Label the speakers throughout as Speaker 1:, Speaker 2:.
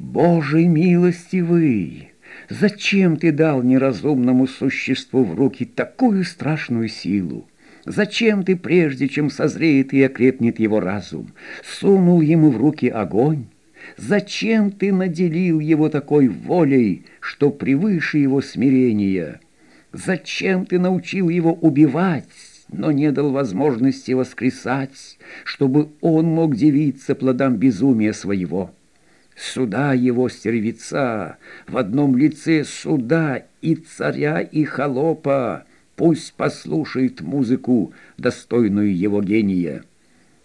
Speaker 1: Боже милостивый, зачем ты дал неразумному существу в руки такую страшную силу? Зачем ты, прежде чем созреет и окрепнет его разум, сунул ему в руки огонь? Зачем ты наделил его такой волей, что превыше его смирения? Зачем ты научил его убивать, но не дал возможности воскресать, чтобы он мог дивиться плодам безумия своего? Суда его стервеца в одном лице суда и царя, и холопа, пусть послушает музыку, достойную его гения.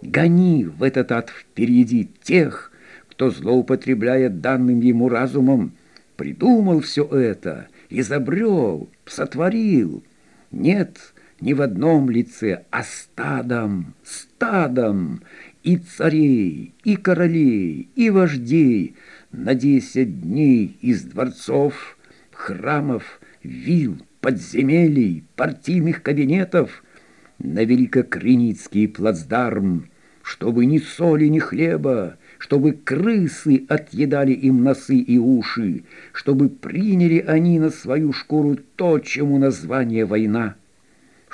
Speaker 1: Гони в этот ад впереди тех, кто злоупотребляет данным ему разумом, придумал все это, изобрел, сотворил. Нет, не в одном лице, а стадом, стадом и царей, и королей, и вождей на десять дней из дворцов, храмов, вил, подземелий, партийных кабинетов на Великокрыницкий плацдарм, чтобы ни соли, ни хлеба, чтобы крысы отъедали им носы и уши, чтобы приняли они на свою шкуру то, чему название война,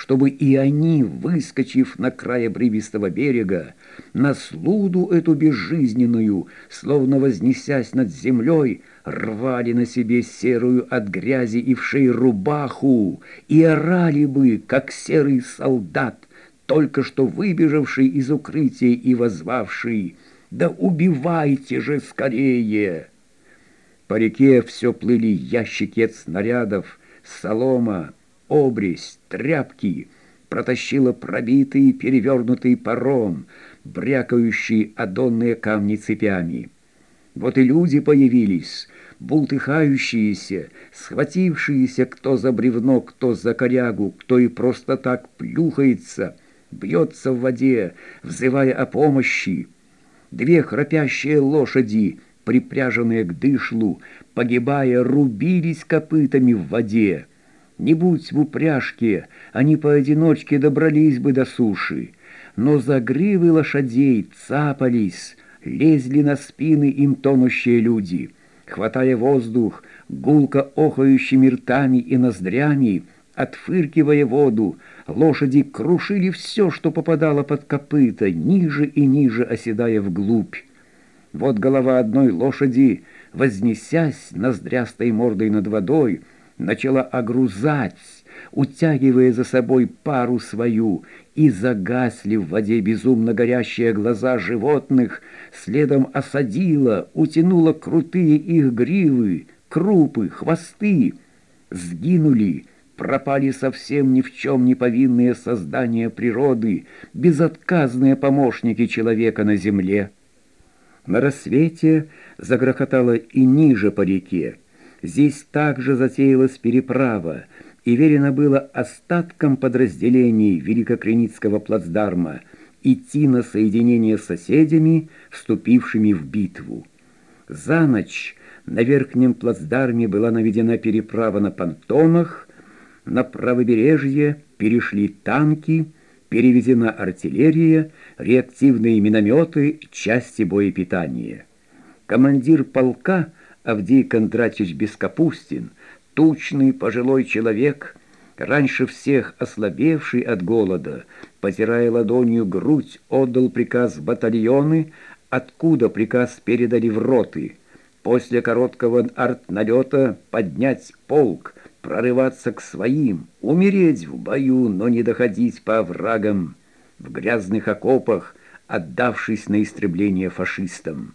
Speaker 1: чтобы и они, выскочив на край обрывистого берега, на слуду эту безжизненную, словно вознесясь над землей, рвали на себе серую от грязи и вшей рубаху и орали бы, как серый солдат, только что выбежавший из укрытия и возвавший да убивайте же скорее! По реке все плыли ящики от снарядов, солома, обрезь, тряпки, протащила пробитый перевернутый паром, брякающий одонные камни цепями. Вот и люди появились, бултыхающиеся, схватившиеся кто за бревно, кто за корягу, кто и просто так плюхается, бьется в воде, взывая о помощи. Две храпящие лошади, припряженные к дышлу, погибая, рубились копытами в воде. Не будь в упряжке, они поодиночке добрались бы до суши, но за гривы лошадей цапались, лезли на спины им тонущие люди. Хватая воздух, гулко охающими ртами и ноздрями, отфыркивая воду, Лошади крушили все, что попадало под копыта, ниже и ниже оседая вглубь. Вот голова одной лошади, вознесясь ноздрястой мордой над водой, начала огрузать, утягивая за собой пару свою, и загасли в воде безумно горящие глаза животных, следом осадила, утянула крутые их гривы, крупы, хвосты, сгинули, пропали совсем ни в чем не повинные создания природы, безотказные помощники человека на земле. На рассвете загрохотало и ниже по реке. Здесь также затеялась переправа, и верено было остаткам подразделений Великокреницкого плацдарма идти на соединение с соседями, вступившими в битву. За ночь на верхнем плацдарме была наведена переправа на понтонах, на правобережье перешли танки, перевезена артиллерия, реактивные минометы, части боепитания. Командир полка Авдей Кондратьевич Бескапустин, тучный пожилой человек, раньше всех ослабевший от голода, потирая ладонью грудь, отдал приказ в батальоны, откуда приказ передали в роты. После короткого артналета поднять полк, прорываться к своим, умереть в бою, но не доходить по оврагам, в грязных окопах, отдавшись на истребление фашистам.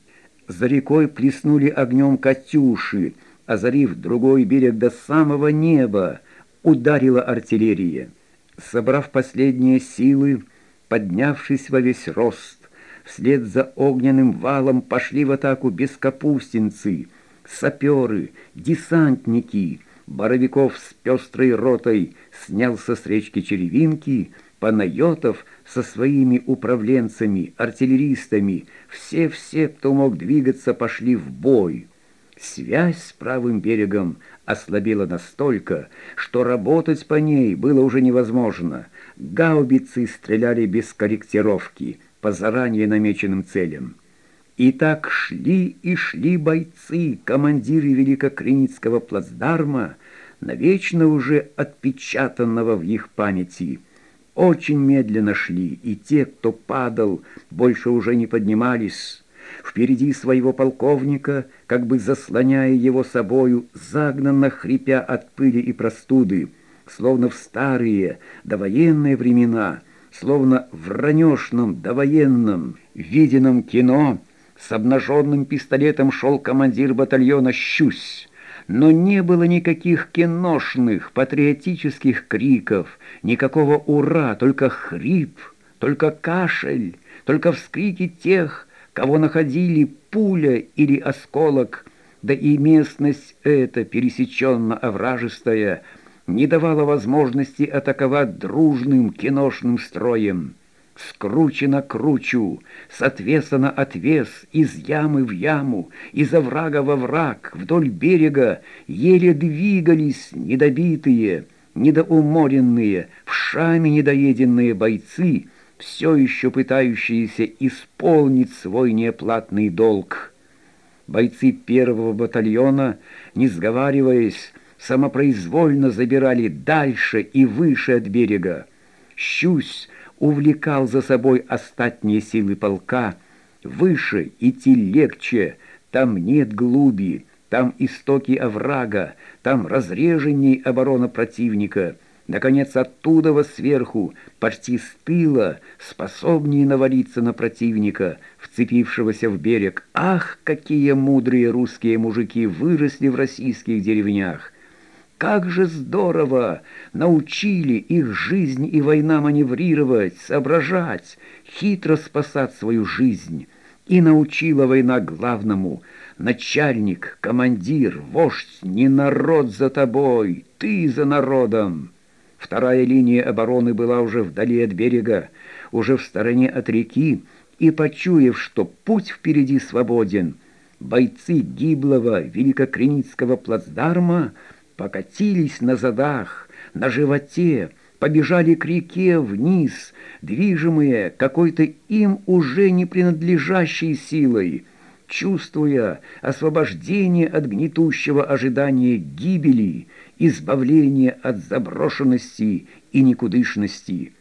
Speaker 1: За рекой плеснули огнем «Катюши», озарив другой берег до самого неба, ударила артиллерия. Собрав последние силы, поднявшись во весь рост, вслед за огненным валом пошли в атаку бескапустинцы, саперы, десантники — Боровиков с пестрой ротой снялся с речки Черевинки, Панайотов со своими управленцами, артиллеристами, все-все, кто мог двигаться, пошли в бой. Связь с правым берегом ослабела настолько, что работать по ней было уже невозможно. Гаубицы стреляли без корректировки, по заранее намеченным целям. И так шли и шли бойцы, командиры Великокреницкого плацдарма, навечно уже отпечатанного в их памяти. Очень медленно шли, и те, кто падал, больше уже не поднимались. Впереди своего полковника, как бы заслоняя его собою, загнанно хрипя от пыли и простуды, словно в старые довоенные времена, словно в ранешном довоенном виденном кино, с обнаженным пистолетом шел командир батальона «Щусь», но не было никаких киношных, патриотических криков, никакого «Ура!», только хрип, только кашель, только вскрики тех, кого находили пуля или осколок, да и местность эта, пересеченно-овражистая, не давала возможности атаковать дружным киношным строем. Скручено кручу, с отвеса на отвес, из ямы в яму, из оврага во враг, вдоль берега еле двигались недобитые, недоуморенные, в шаме недоеденные бойцы, все еще пытающиеся исполнить свой неоплатный долг. Бойцы первого батальона, не сговариваясь, самопроизвольно забирали дальше и выше от берега. Щусь увлекал за собой остатние силы полка. Выше идти легче, там нет глуби, там истоки оврага, там разреженней оборона противника. Наконец, оттуда во сверху, почти с тыла, способнее навалиться на противника, вцепившегося в берег. Ах, какие мудрые русские мужики выросли в российских деревнях! Как же здорово! Научили их жизнь и война маневрировать, соображать, хитро спасать свою жизнь. И научила война главному. Начальник, командир, вождь, не народ за тобой, ты за народом. Вторая линия обороны была уже вдали от берега, уже в стороне от реки, и, почуяв, что путь впереди свободен, бойцы гиблого великокреницкого плацдарма — покатились на задах, на животе, побежали к реке вниз, движимые какой-то им уже не принадлежащей силой, чувствуя освобождение от гнетущего ожидания гибели, избавление от заброшенности и никудышности.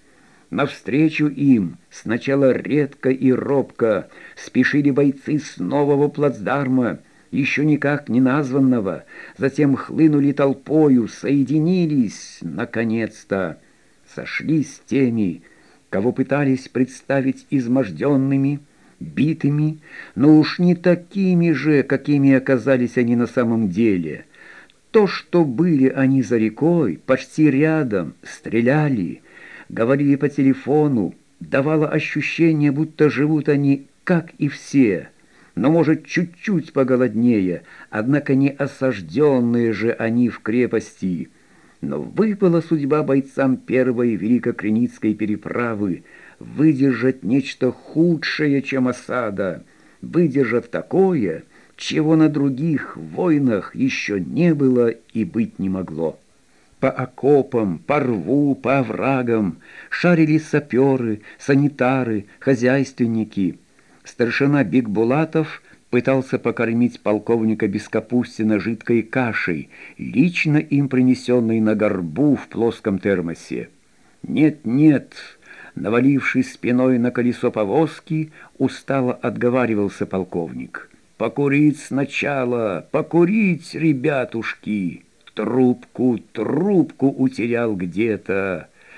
Speaker 1: Навстречу им сначала редко и робко спешили бойцы с нового плацдарма, еще никак не названного, затем хлынули толпою, соединились, наконец-то, сошлись с теми, кого пытались представить изможденными, битыми, но уж не такими же, какими оказались они на самом деле. То, что были они за рекой, почти рядом, стреляли, говорили по телефону, давало ощущение, будто живут они, как и все – но, может, чуть-чуть поголоднее, однако не осажденные же они в крепости. Но выпала судьба бойцам первой Великокреницкой переправы выдержать нечто худшее, чем осада, выдержать такое, чего на других войнах еще не было и быть не могло. По окопам, по рву, по оврагам шарили саперы, санитары, хозяйственники — Старшина Бигбулатов пытался покормить полковника Бескапустина жидкой кашей, лично им принесенной на горбу в плоском термосе. «Нет-нет», навалившись спиной на колесо повозки, устало отговаривался полковник. «Покурить сначала, покурить, ребятушки! Трубку, трубку утерял где-то!»